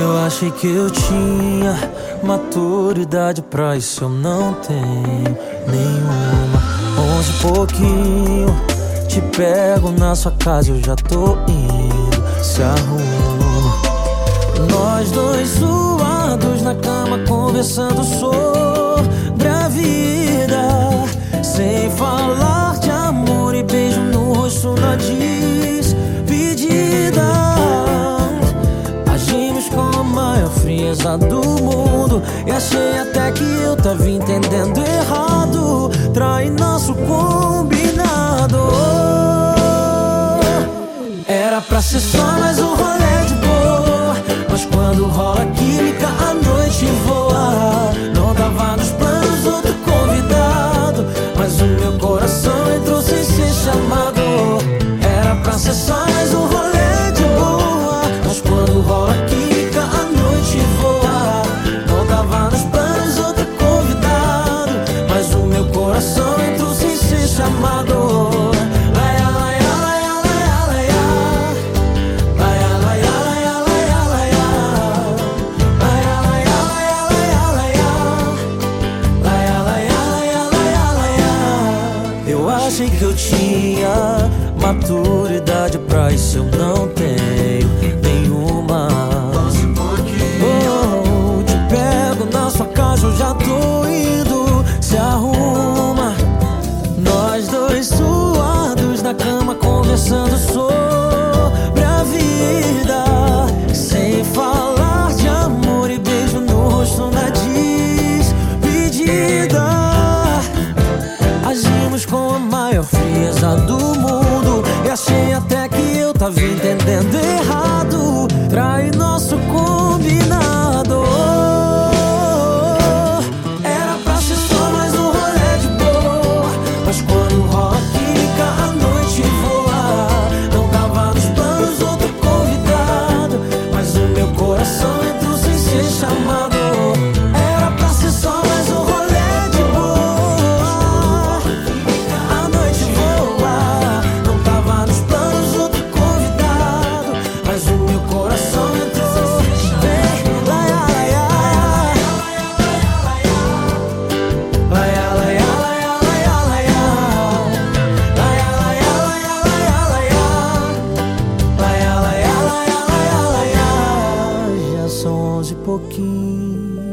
Eu achei que eu tinha maturidade pra isso, eu não tenho nenhuma. Onze pouquinho, te pego na sua casa, eu já tô indo, se arruma. Nós dois suados na cama, conversando sobre frieza do mundo. E achei até que eu tava entendendo errado. Trai nosso combinado. Era pra ser só mais um rolê que eu tinha maturidade pra isso eu não tenho entendendo errado. Pouquinho